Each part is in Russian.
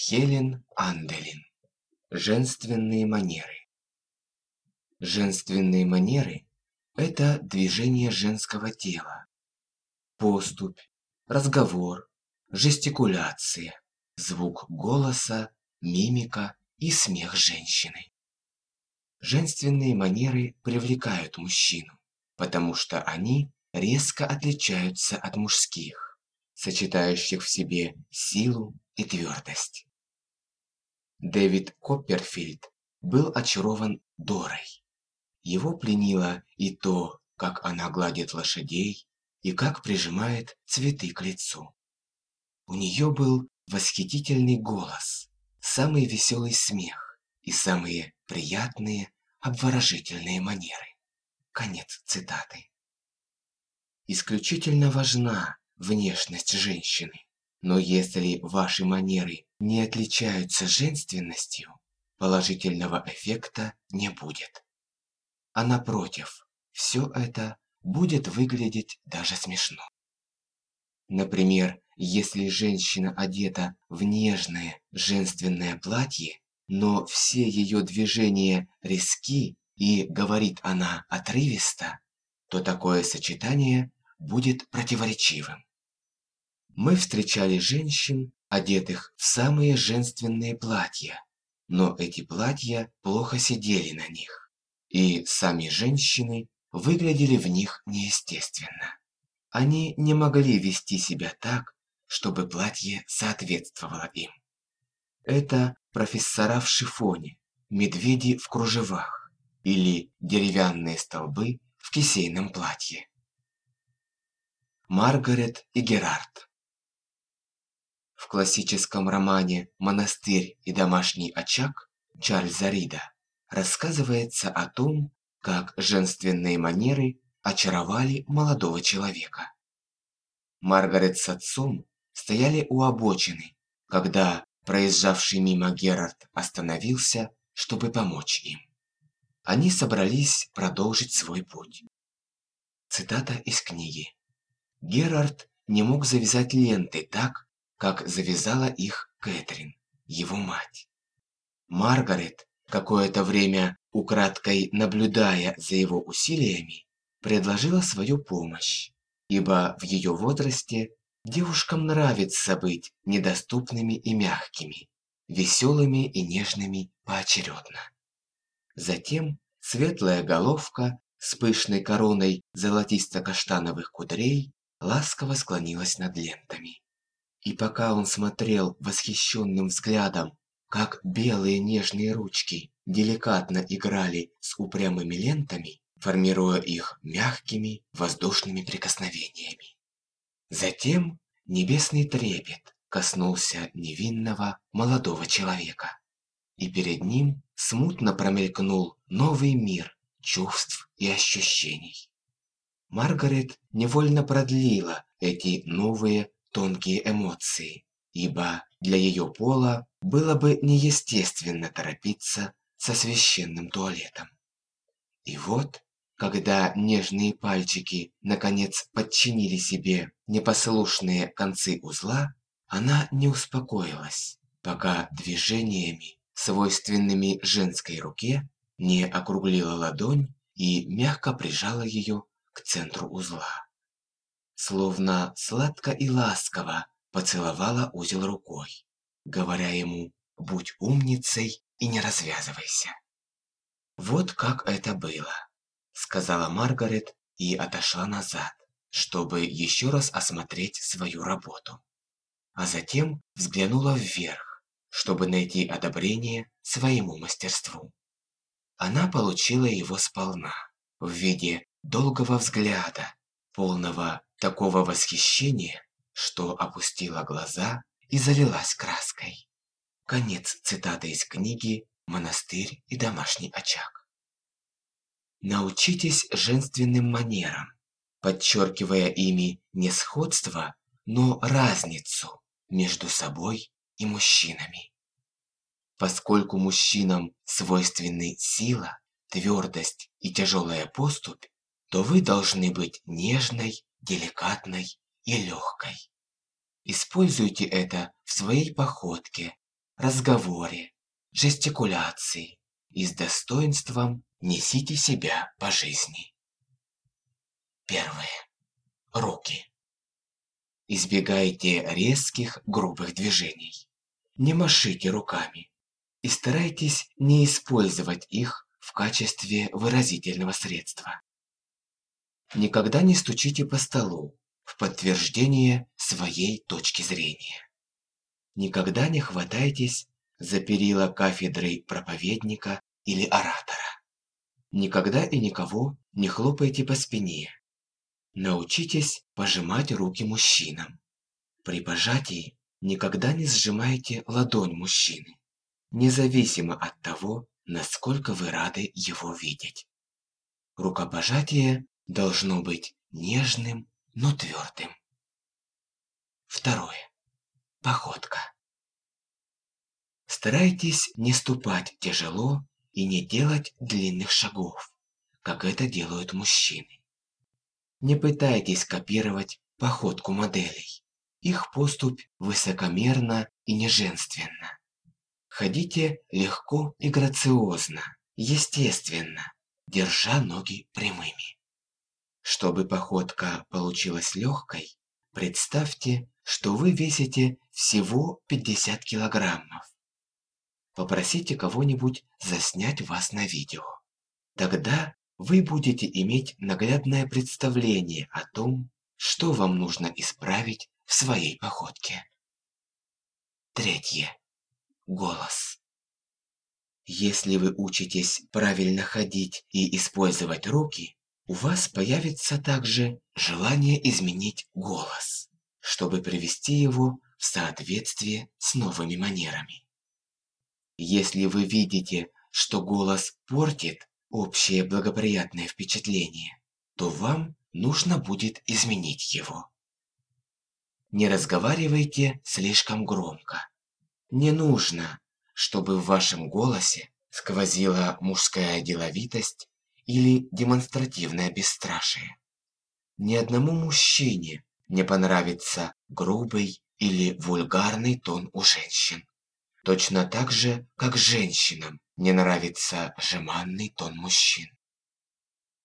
Хелен Анделин. Женственные манеры. Женственные манеры – это движение женского тела. Поступь, разговор, жестикуляция, звук голоса, мимика и смех женщины. Женственные манеры привлекают мужчину, потому что они резко отличаются от мужских, сочетающих в себе силу и твердость. Дэвид Копперфильд был очарован Дорой. Его пленило и то, как она гладит лошадей, и как прижимает цветы к лицу. У нее был восхитительный голос, самый веселый смех и самые приятные обворожительные манеры. Конец цитаты. Исключительно важна внешность женщины. Но если ваши манеры не отличаются женственностью, положительного эффекта не будет. А напротив, все это будет выглядеть даже смешно. Например, если женщина одета в нежное женственное платье, но все ее движения резки и говорит она отрывисто, то такое сочетание будет противоречивым. Мы встречали женщин, одетых в самые женственные платья, но эти платья плохо сидели на них, и сами женщины выглядели в них неестественно. Они не могли вести себя так, чтобы платье соответствовало им. Это профессора в шифоне, медведи в кружевах или деревянные столбы в кисейном платье. Маргарет и Герард в классическом романе «Монастырь и домашний очаг» Чарльза Рида рассказывается о том, как женственные манеры очаровали молодого человека. Маргарет с отцом стояли у обочины, когда проезжавший мимо Герард остановился, чтобы помочь им. Они собрались продолжить свой путь. Цитата из книги. Герард не мог завязать ленты так, как завязала их Кэтрин, его мать. Маргарет, какое-то время украдкой наблюдая за его усилиями, предложила свою помощь, ибо в ее возрасте девушкам нравится быть недоступными и мягкими, веселыми и нежными поочередно. Затем светлая головка с пышной короной золотисто-каштановых кудрей ласково склонилась над лентами. И пока он смотрел восхищенным взглядом, как белые нежные ручки деликатно играли с упрямыми лентами, формируя их мягкими воздушными прикосновениями. Затем небесный трепет коснулся невинного молодого человека, и перед ним смутно промелькнул новый мир чувств и ощущений. Маргарет невольно продлила эти новые тонкие эмоции, ибо для ее пола было бы неестественно торопиться со священным туалетом. И вот, когда нежные пальчики наконец подчинили себе непослушные концы узла, она не успокоилась, пока движениями, свойственными женской руке, не округлила ладонь и мягко прижала ее к центру узла словно сладко и ласково поцеловала узел рукой, говоря ему «Будь умницей и не развязывайся». «Вот как это было», — сказала Маргарет и отошла назад, чтобы еще раз осмотреть свою работу. А затем взглянула вверх, чтобы найти одобрение своему мастерству. Она получила его сполна, в виде долгого взгляда, полного такого восхищения, что опустила глаза и залилась краской. Конец цитаты из книги «Монастырь и домашний очаг». Научитесь женственным манерам, подчеркивая ими не сходство, но разницу между собой и мужчинами. Поскольку мужчинам свойственны сила, твердость и тяжелая поступь, то вы должны быть нежной, деликатной и легкой. Используйте это в своей походке, разговоре, жестикуляции и с достоинством несите себя по жизни. Первое. Руки. Избегайте резких, грубых движений. Не машите руками и старайтесь не использовать их в качестве выразительного средства. Никогда не стучите по столу в подтверждение своей точки зрения. Никогда не хватайтесь за перила кафедры проповедника или оратора. Никогда и никого не хлопайте по спине. Научитесь пожимать руки мужчинам. При пожатии никогда не сжимайте ладонь мужчины, независимо от того, насколько вы рады его видеть. Рукопожатие должно быть нежным, но твердым. Второе. Походка. Старайтесь не ступать тяжело и не делать длинных шагов, как это делают мужчины. Не пытайтесь копировать походку моделей. Их поступь высокомерна и неженственна. Ходите легко и грациозно, естественно, держа ноги прямыми. Чтобы походка получилась легкой, представьте, что вы весите всего 50 килограммов. Попросите кого-нибудь заснять вас на видео. Тогда вы будете иметь наглядное представление о том, что вам нужно исправить в своей походке. Третье. Голос. Если вы учитесь правильно ходить и использовать руки, у вас появится также желание изменить голос, чтобы привести его в соответствие с новыми манерами. Если вы видите, что голос портит общее благоприятное впечатление, то вам нужно будет изменить его. Не разговаривайте слишком громко. Не нужно, чтобы в вашем голосе сквозила мужская деловитость или демонстративное бесстрашие. Ни одному мужчине не понравится грубый или вульгарный тон у женщин. Точно так же, как женщинам не нравится жеманный тон мужчин.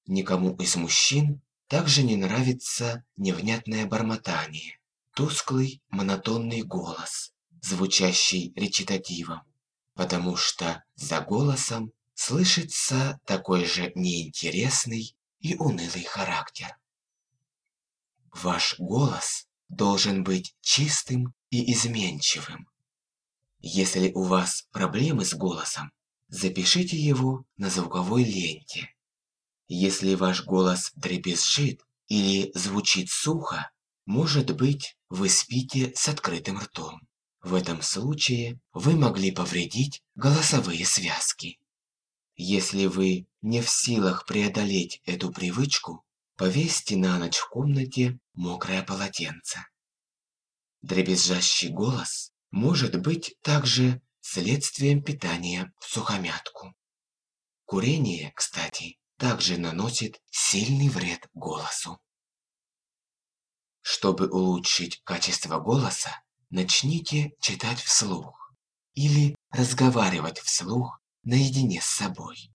Никому из мужчин также не нравится невнятное бормотание, тусклый монотонный голос, звучащий речитативом, потому что за голосом слышится такой же неинтересный и унылый характер. Ваш голос должен быть чистым и изменчивым. Если у вас проблемы с голосом, запишите его на звуковой ленте. Если ваш голос дребезжит или звучит сухо, может быть, вы спите с открытым ртом. В этом случае вы могли повредить голосовые связки. Если вы не в силах преодолеть эту привычку, повесьте на ночь в комнате мокрое полотенце. Дребезжащий голос может быть также следствием питания в сухомятку. Курение, кстати, также наносит сильный вред голосу. Чтобы улучшить качество голоса, начните читать вслух или разговаривать вслух наедине с собой.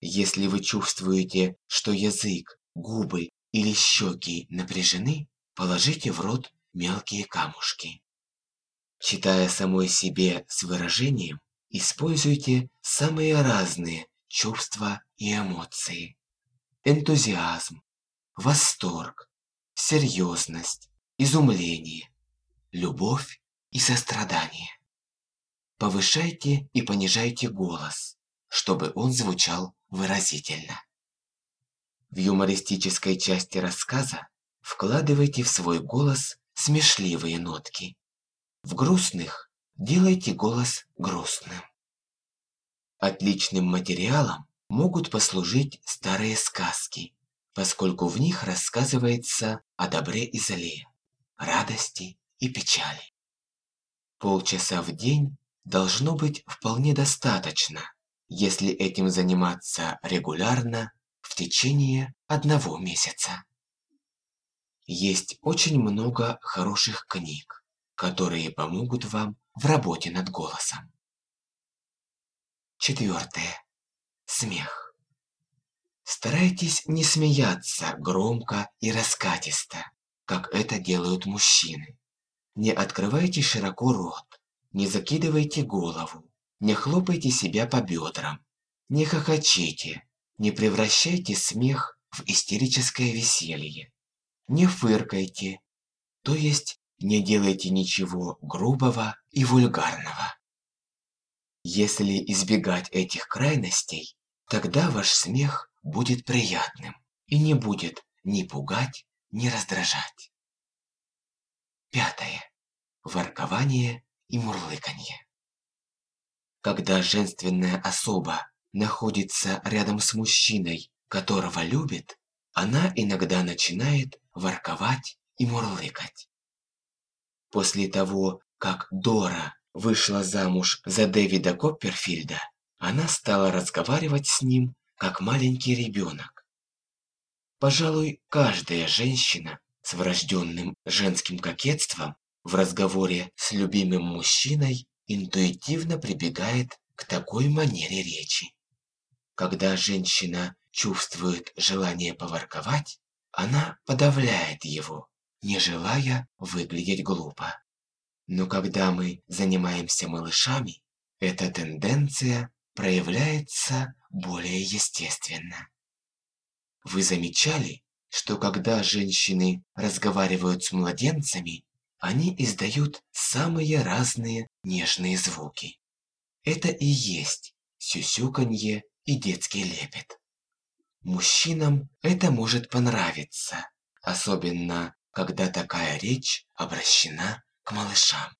Если вы чувствуете, что язык, губы или щеки напряжены, положите в рот мелкие камушки. Читая самой себе с выражением, используйте самые разные чувства и эмоции. Энтузиазм, восторг, серьезность, изумление, любовь и сострадание. Повышайте и понижайте голос, чтобы он звучал выразительно. В юмористической части рассказа вкладывайте в свой голос смешливые нотки. В грустных делайте голос грустным. Отличным материалом могут послужить старые сказки, поскольку в них рассказывается о добре и зле, радости и печали. Полчаса в день должно быть вполне достаточно, если этим заниматься регулярно в течение одного месяца. Есть очень много хороших книг, которые помогут вам в работе над голосом. Четвертое. Смех. Старайтесь не смеяться громко и раскатисто, как это делают мужчины. Не открывайте широко рот, не закидывайте голову, не хлопайте себя по бедрам, не хохочите, не превращайте смех в истерическое веселье, не фыркайте, то есть не делайте ничего грубого и вульгарного. Если избегать этих крайностей, тогда ваш смех будет приятным и не будет ни пугать, ни раздражать. Пятое. Воркование и мурлыканье. Когда женственная особа находится рядом с мужчиной, которого любит, она иногда начинает ворковать и мурлыкать. После того, как Дора вышла замуж за Дэвида Копперфильда, она стала разговаривать с ним, как маленький ребенок. Пожалуй, каждая женщина с врожденным женским кокетством в разговоре с любимым мужчиной интуитивно прибегает к такой манере речи. Когда женщина чувствует желание поворковать, она подавляет его, не желая выглядеть глупо. Но когда мы занимаемся малышами, эта тенденция проявляется более естественно. Вы замечали, что когда женщины разговаривают с младенцами, они издают самые разные нежные звуки. Это и есть сюсюканье и детский лепет. Мужчинам это может понравиться, особенно когда такая речь обращена к малышам.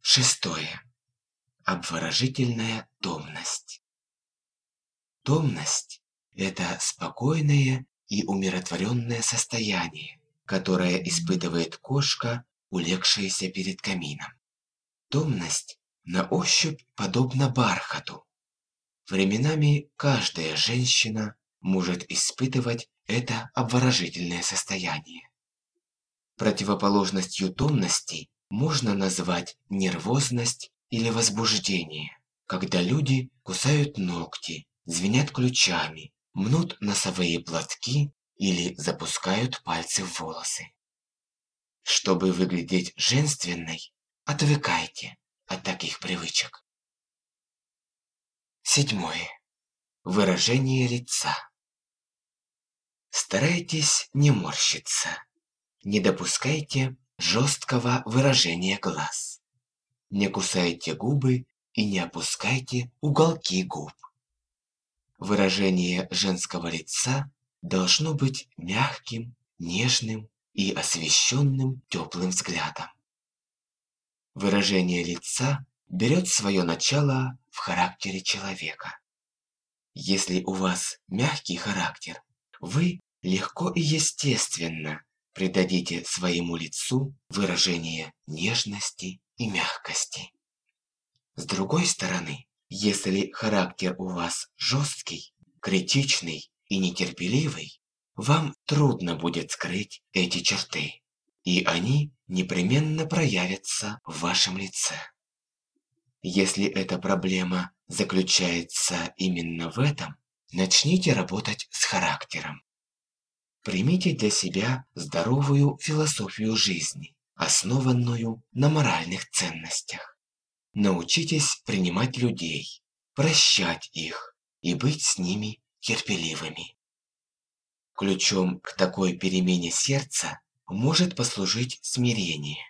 Шестое. Обворожительная томность. Томность – это спокойное и умиротворенное состояние, которое испытывает кошка, улегшаяся перед камином. Томность на ощупь подобна бархату. Временами каждая женщина может испытывать это обворожительное состояние. Противоположностью томности можно назвать нервозность или возбуждение, когда люди кусают ногти, звенят ключами, мнут носовые платки или запускают пальцы в волосы. Чтобы выглядеть женственной, отвыкайте от таких привычек. Седьмое. Выражение лица. Старайтесь не морщиться. Не допускайте жесткого выражения глаз. Не кусайте губы и не опускайте уголки губ. Выражение женского лица должно быть мягким, нежным и освещенным теплым взглядом. Выражение лица берет свое начало в характере человека. Если у вас мягкий характер, вы легко и естественно придадите своему лицу выражение нежности и мягкости. С другой стороны, если характер у вас жесткий, критичный и нетерпеливый, вам трудно будет скрыть эти черты, и они непременно проявятся в вашем лице. Если эта проблема заключается именно в этом, начните работать с характером. Примите для себя здоровую философию жизни, основанную на моральных ценностях. Научитесь принимать людей, прощать их и быть с ними терпеливыми. Ключом к такой перемене сердца может послужить смирение,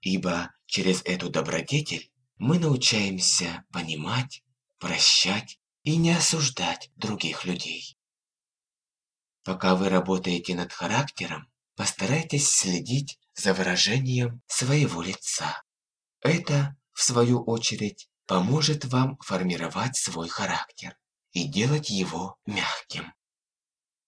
ибо через эту добродетель мы научаемся понимать, прощать и не осуждать других людей. Пока вы работаете над характером, постарайтесь следить за выражением своего лица. Это, в свою очередь, поможет вам формировать свой характер и делать его мягким.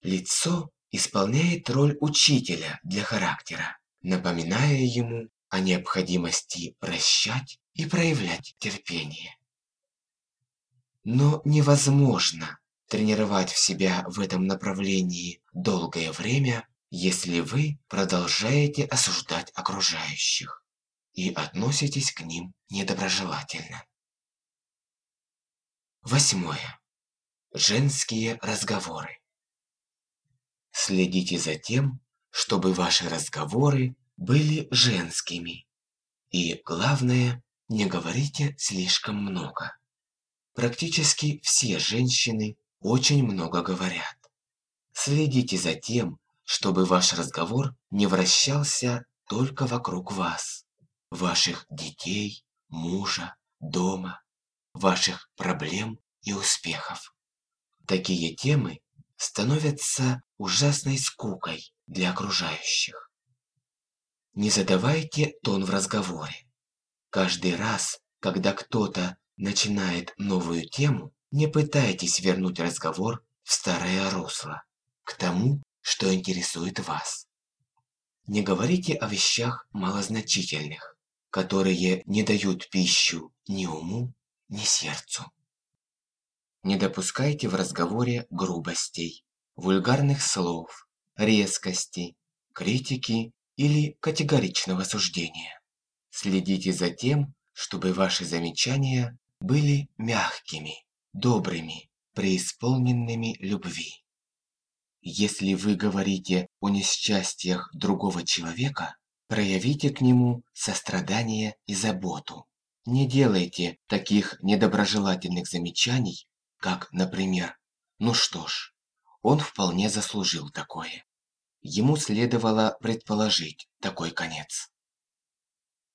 Лицо исполняет роль учителя для характера, напоминая ему о необходимости прощать и проявлять терпение. Но невозможно тренировать в себя в этом направлении долгое время, если вы продолжаете осуждать окружающих, и относитесь к ним недоброжелательно. Восьмое. Женские разговоры. Следите за тем, чтобы ваши разговоры были женскими. И главное, не говорите слишком много. Практически все женщины очень много говорят. Следите за тем, чтобы ваш разговор не вращался только вокруг вас, ваших детей, мужа, дома, ваших проблем и успехов. Такие темы становятся ужасной скукой для окружающих. Не задавайте тон в разговоре. Каждый раз, когда кто-то начинает новую тему, не пытайтесь вернуть разговор в старое русло, к тому, что интересует вас. Не говорите о вещах малозначительных, которые не дают пищу ни уму, ни сердцу. Не допускайте в разговоре грубостей, вульгарных слов, резкости, критики или категоричного суждения. Следите за тем, чтобы ваши замечания были мягкими, добрыми, преисполненными любви. Если вы говорите о несчастьях другого человека, проявите к нему сострадание и заботу. Не делайте таких недоброжелательных замечаний, как, например, «Ну что ж, он вполне заслужил такое». Ему следовало предположить такой конец.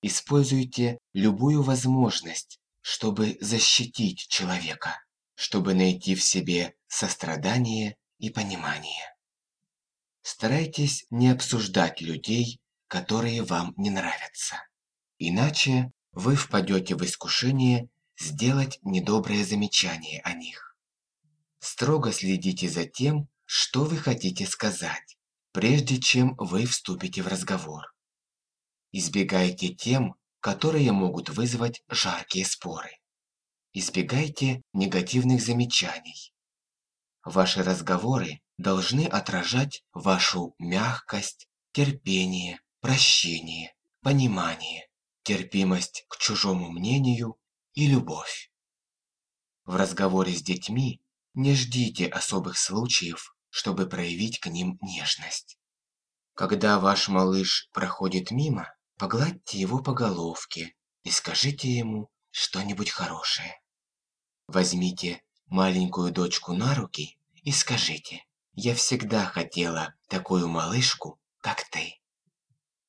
Используйте любую возможность, чтобы защитить человека, чтобы найти в себе сострадание и понимание. Старайтесь не обсуждать людей, которые вам не нравятся. Иначе вы впадете в искушение сделать недоброе замечание о них. Строго следите за тем, что вы хотите сказать, прежде чем вы вступите в разговор. Избегайте тем, которые могут вызвать жаркие споры. Избегайте негативных замечаний. Ваши разговоры должны отражать вашу мягкость, терпение, прощение, понимание, терпимость к чужому мнению и любовь. В разговоре с детьми не ждите особых случаев, чтобы проявить к ним нежность. Когда ваш малыш проходит мимо, погладьте его по головке и скажите ему что-нибудь хорошее. Возьмите маленькую дочку на руки и скажите «Я всегда хотела такую малышку, как ты».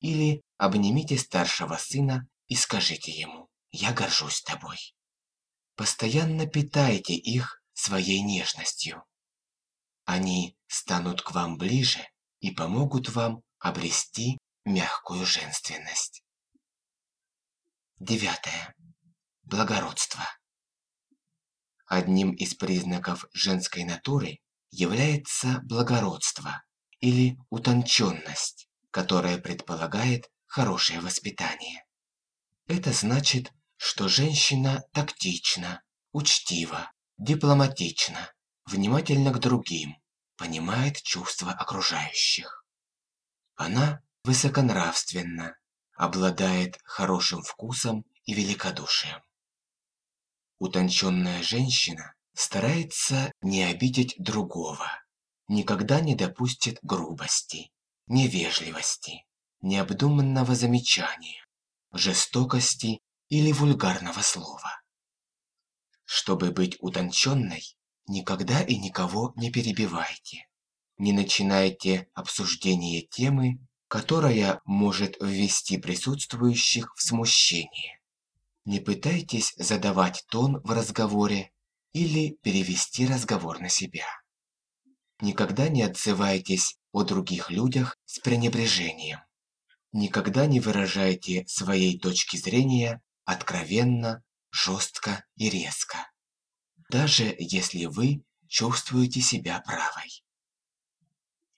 Или обнимите старшего сына и скажите ему «Я горжусь тобой». Постоянно питайте их своей нежностью. Они станут к вам ближе и помогут вам обрести мягкую женственность. Девятое. Благородство. Одним из признаков женской натуры является благородство или утонченность, которая предполагает хорошее воспитание. Это значит, что женщина тактична, учтива, дипломатична, внимательна к другим, понимает чувства окружающих. Она высоконравственна, обладает хорошим вкусом и великодушием. Утонченная женщина старается не обидеть другого, никогда не допустит грубости, невежливости, необдуманного замечания, жестокости или вульгарного слова. Чтобы быть утонченной, никогда и никого не перебивайте. Не начинайте обсуждение темы, которая может ввести присутствующих в смущение. Не пытайтесь задавать тон в разговоре или перевести разговор на себя. Никогда не отзывайтесь о других людях с пренебрежением. Никогда не выражайте своей точки зрения откровенно, жестко и резко. Даже если вы чувствуете себя правой.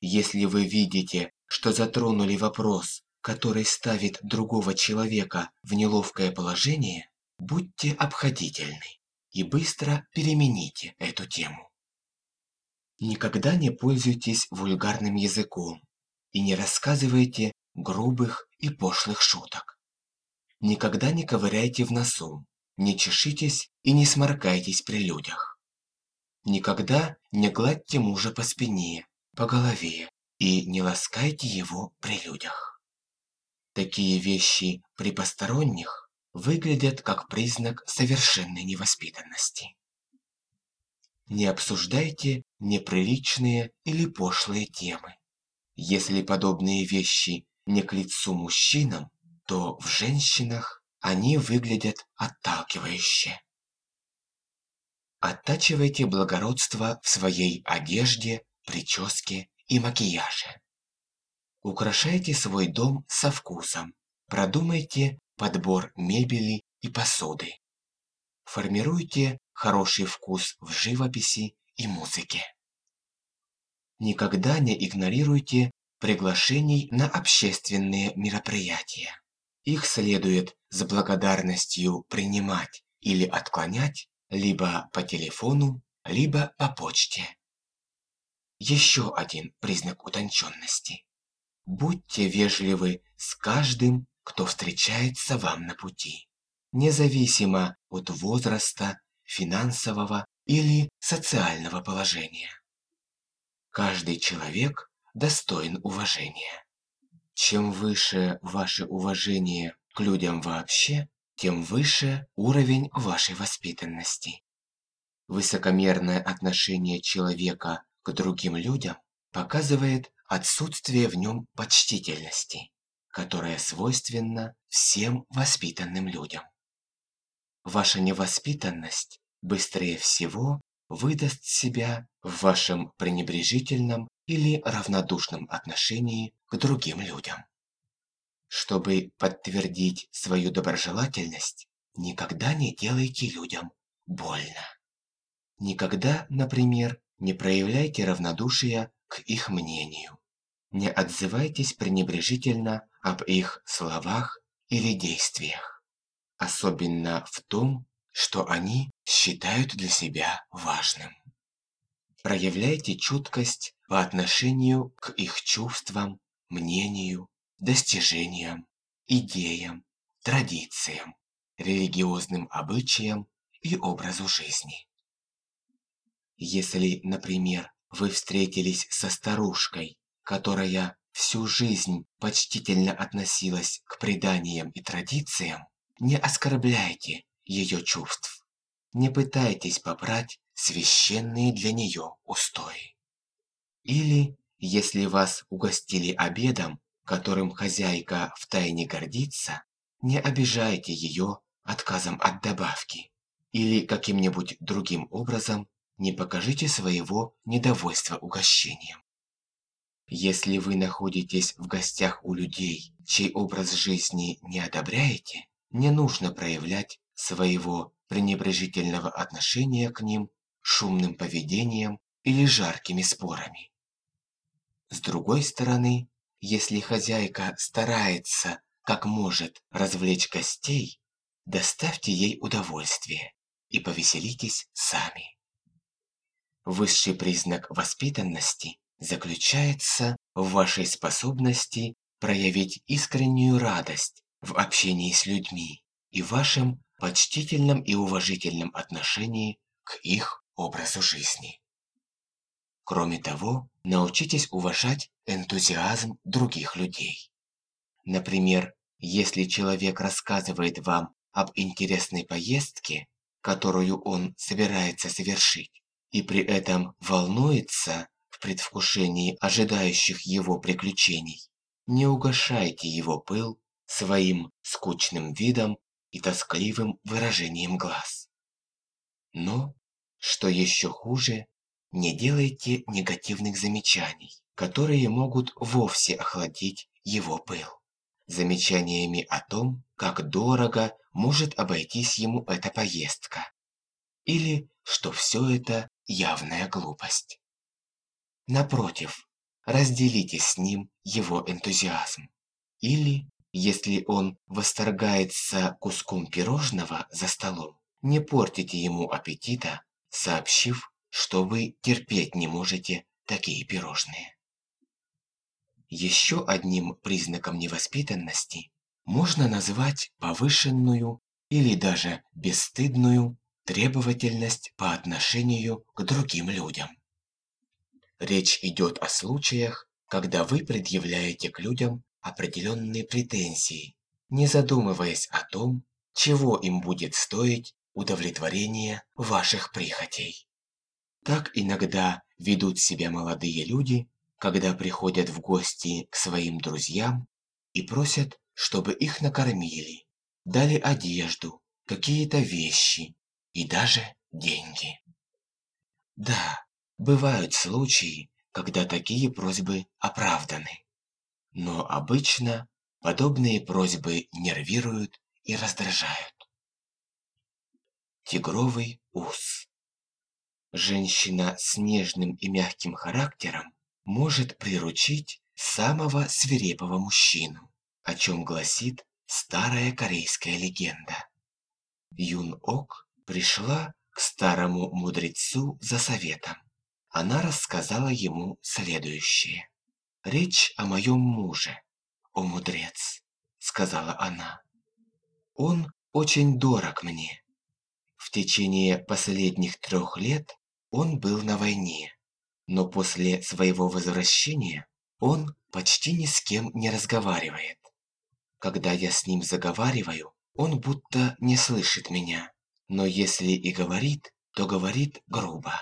Если вы видите, что затронули вопрос, который ставит другого человека в неловкое положение, будьте обходительны и быстро перемените эту тему. Никогда не пользуйтесь вульгарным языком и не рассказывайте грубых и пошлых шуток. Никогда не ковыряйте в носу, не чешитесь и не сморкайтесь при людях. Никогда не гладьте мужа по спине, по голове и не ласкайте его при людях. Такие вещи при посторонних выглядят как признак совершенной невоспитанности. Не обсуждайте неприличные или пошлые темы. Если подобные вещи не к лицу мужчинам, то в женщинах они выглядят отталкивающе. Оттачивайте благородство в своей одежде, прическе и макияже. Украшайте свой дом со вкусом. Продумайте подбор мебели и посуды. Формируйте хороший вкус в живописи и музыке. Никогда не игнорируйте приглашений на общественные мероприятия. Их следует с благодарностью принимать или отклонять либо по телефону, либо по почте. Еще один признак утонченности. Будьте вежливы с каждым, кто встречается вам на пути, независимо от возраста, финансового или социального положения. Каждый человек достоин уважения. Чем выше ваше уважение к людям вообще, тем выше уровень вашей воспитанности. Высокомерное отношение человека к другим людям показывает отсутствие в нем почтительности, которая свойственна всем воспитанным людям. Ваша невоспитанность быстрее всего выдаст себя в вашем пренебрежительном или равнодушном отношении к другим людям. Чтобы подтвердить свою доброжелательность, никогда не делайте людям больно. Никогда, например, не проявляйте равнодушия к их мнению. Не отзывайтесь пренебрежительно об их словах или действиях, особенно в том, что они считают для себя важным. Проявляйте чуткость по отношению к их чувствам, мнению, достижениям, идеям, традициям, религиозным обычаям и образу жизни. Если, например, вы встретились со старушкой, которая всю жизнь почтительно относилась к преданиям и традициям, не оскорбляйте ее чувств. Не пытайтесь побрать священные для нее устои. Или, если вас угостили обедом, которым хозяйка втайне гордится, не обижайте ее отказом от добавки или каким-нибудь другим образом не покажите своего недовольства угощением. Если вы находитесь в гостях у людей, чей образ жизни не одобряете, не нужно проявлять своего пренебрежительного отношения к ним шумным поведением или жаркими спорами. С другой стороны, если хозяйка старается, как может, развлечь гостей, доставьте ей удовольствие и повеселитесь сами. Высший признак воспитанности заключается в вашей способности проявить искреннюю радость в общении с людьми и вашем почтительном и уважительном отношении к их образу жизни. Кроме того, научитесь уважать энтузиазм других людей. Например, если человек рассказывает вам об интересной поездке, которую он собирается совершить, и при этом волнуется в предвкушении ожидающих его приключений, не угошайте его пыл своим скучным видом и тоскливым выражением глаз. Но, что еще хуже, не делайте негативных замечаний, которые могут вовсе охладить его пыл. Замечаниями о том, как дорого может обойтись ему эта поездка. Или что все это явная глупость. Напротив, разделите с ним его энтузиазм. Или, если он восторгается куском пирожного за столом, не портите ему аппетита, сообщив, что вы терпеть не можете такие пирожные. Еще одним признаком невоспитанности можно назвать повышенную или даже бесстыдную требовательность по отношению к другим людям. Речь идет о случаях, когда вы предъявляете к людям определенные претензии, не задумываясь о том, чего им будет стоить удовлетворение ваших прихотей. Так иногда ведут себя молодые люди, когда приходят в гости к своим друзьям и просят, чтобы их накормили, дали одежду, какие-то вещи и даже деньги. Да, бывают случаи, когда такие просьбы оправданы. Но обычно подобные просьбы нервируют и раздражают. Тигровый ус Женщина с нежным и мягким характером может приручить самого свирепого мужчину, о чем гласит старая корейская легенда. Юн-Ок пришла к старому мудрецу за советом. Она рассказала ему следующее. «Речь о моем муже, о мудрец», — сказала она. «Он очень дорог мне. В течение последних трех лет он был на войне, но после своего возвращения он почти ни с кем не разговаривает. Когда я с ним заговариваю, он будто не слышит меня, но если и говорит, то говорит грубо.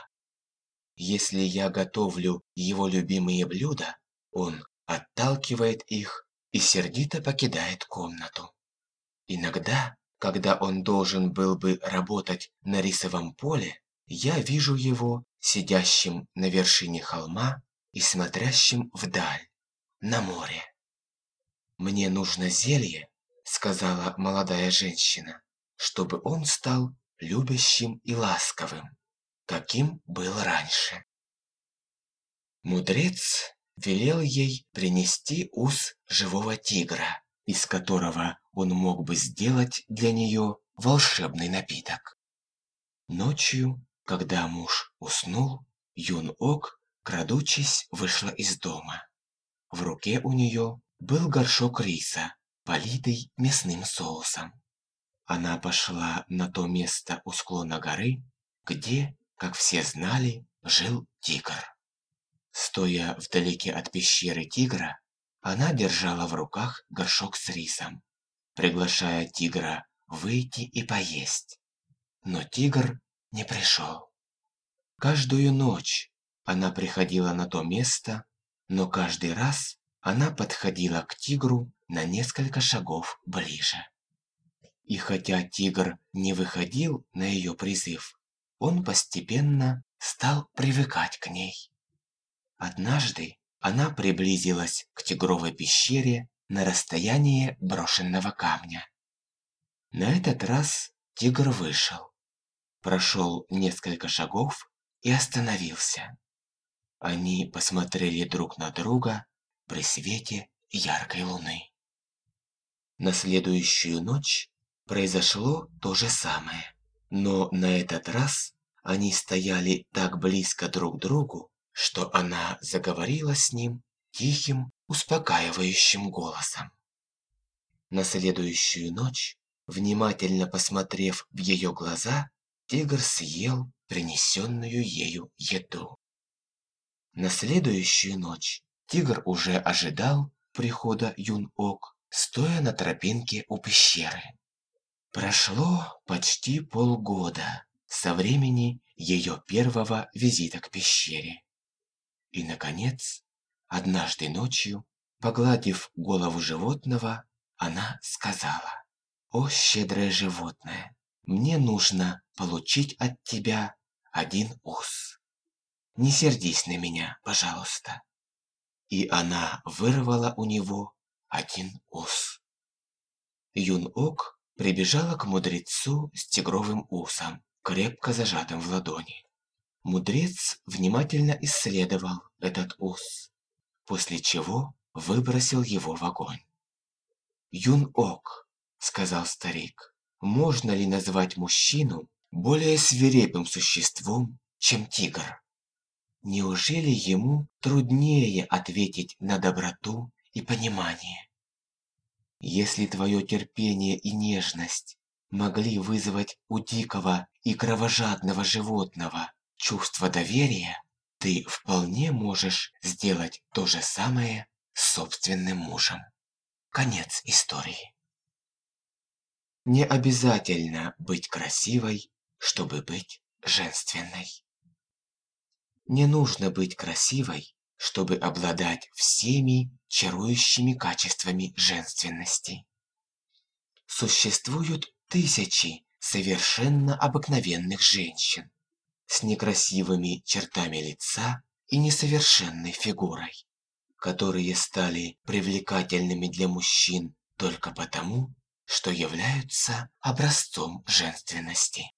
Если я готовлю его любимые блюда, он отталкивает их и сердито покидает комнату. Иногда, когда он должен был бы работать на рисовом поле, я вижу его сидящим на вершине холма и смотрящим вдаль, на море. «Мне нужно зелье», — сказала молодая женщина, «чтобы он стал любящим и ласковым, каким был раньше. Мудрец велел ей принести ус живого тигра, из которого он мог бы сделать для нее волшебный напиток. Ночью, когда муж уснул, Юн-Ок, крадучись, вышла из дома. В руке у нее был горшок риса, политый мясным соусом. Она пошла на то место у склона горы, где, как все знали, жил тигр. Стоя вдалеке от пещеры тигра, она держала в руках горшок с рисом, приглашая тигра выйти и поесть. Но тигр не пришел. Каждую ночь она приходила на то место, но каждый раз она подходила к тигру на несколько шагов ближе. И хотя тигр не выходил на ее призыв, он постепенно стал привыкать к ней. Однажды она приблизилась к тигровой пещере на расстояние брошенного камня. На этот раз тигр вышел, прошел несколько шагов и остановился. Они посмотрели друг на друга при свете яркой луны. На следующую ночь произошло то же самое. Но на этот раз они стояли так близко друг к другу, что она заговорила с ним тихим, успокаивающим голосом. На следующую ночь, внимательно посмотрев в ее глаза, тигр съел принесенную ею еду. На следующую ночь тигр уже ожидал прихода Юн-Ок, стоя на тропинке у пещеры. Прошло почти полгода со времени ее первого визита к пещере. И, наконец, однажды ночью, погладив голову животного, она сказала, «О, щедрое животное, мне нужно получить от тебя один ус. Не сердись на меня, пожалуйста». И она вырвала у него один ус. Юн-Ок прибежала к мудрецу с тигровым усом, крепко зажатым в ладони. Мудрец внимательно исследовал этот ус, после чего выбросил его в огонь. «Юн-Ок», — сказал старик, — «можно ли назвать мужчину более свирепым существом, чем тигр? Неужели ему труднее ответить на доброту и понимание?» Если твое терпение и нежность могли вызвать у дикого и кровожадного животного чувство доверия, ты вполне можешь сделать то же самое с собственным мужем. Конец истории. Не обязательно быть красивой, чтобы быть женственной. Не нужно быть красивой, чтобы обладать всеми чарующими качествами женственности. Существуют тысячи совершенно обыкновенных женщин с некрасивыми чертами лица и несовершенной фигурой, которые стали привлекательными для мужчин только потому, что являются образцом женственности.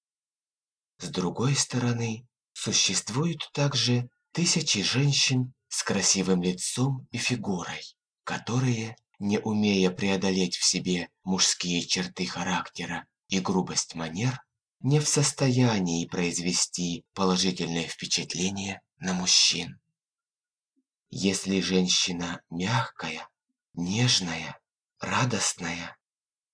С другой стороны, существуют также тысячи женщин с красивым лицом и фигурой, которые, не умея преодолеть в себе мужские черты характера и грубость манер, не в состоянии произвести положительное впечатление на мужчин. Если женщина мягкая, нежная, радостная,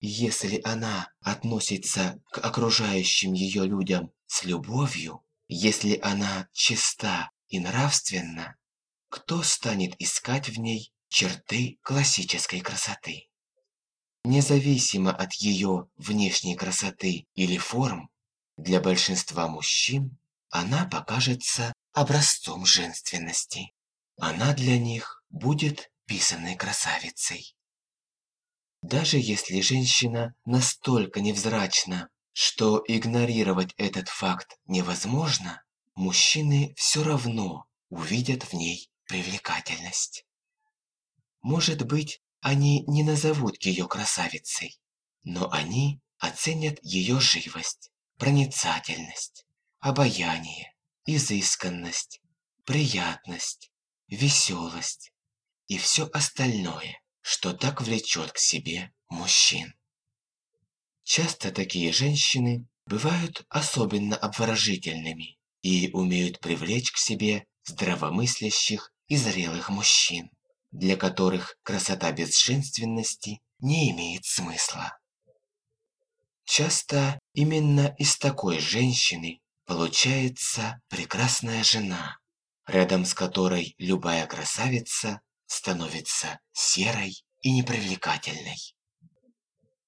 если она относится к окружающим ее людям с любовью, если она чиста и нравственна, кто станет искать в ней черты классической красоты? Независимо от ее внешней красоты или форм, для большинства мужчин она покажется образцом женственности. Она для них будет писанной красавицей. Даже если женщина настолько невзрачна, что игнорировать этот факт невозможно, мужчины все равно увидят в ней привлекательность. Может быть, они не назовут ее красавицей, но они оценят ее живость, проницательность, обаяние, изысканность, приятность, веселость и все остальное, что так влечет к себе мужчин. Часто такие женщины бывают особенно обворожительными и умеют привлечь к себе здравомыслящих и зрелых мужчин, для которых красота без женственности не имеет смысла. Часто именно из такой женщины получается прекрасная жена, рядом с которой любая красавица становится серой и непривлекательной.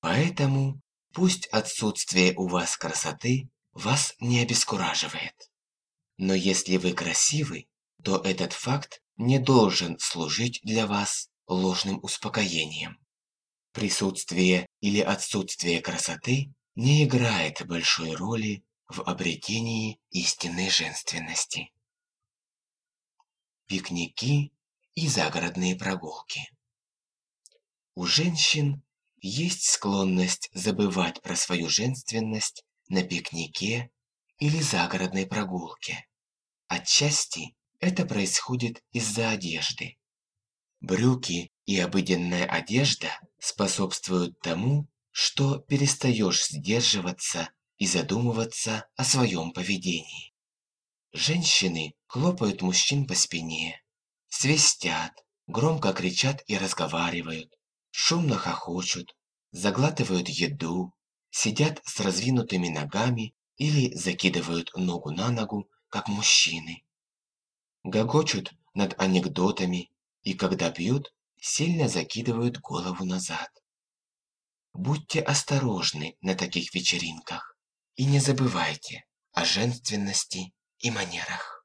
Поэтому пусть отсутствие у вас красоты вас не обескураживает. Но если вы красивы, то этот факт не должен служить для вас ложным успокоением. Присутствие или отсутствие красоты не играет большой роли в обретении истинной женственности. Пикники и загородные прогулки. У женщин есть склонность забывать про свою женственность на пикнике или загородной прогулке. Отчасти это происходит из-за одежды. Брюки и обыденная одежда способствуют тому, что перестаешь сдерживаться и задумываться о своем поведении. Женщины хлопают мужчин по спине, свистят, громко кричат и разговаривают, шумно хохочут, заглатывают еду, сидят с раздвинутыми ногами или закидывают ногу на ногу, как мужчины. Гогочут над анекдотами и, когда пьют, сильно закидывают голову назад. Будьте осторожны на таких вечеринках и не забывайте о женственности и манерах.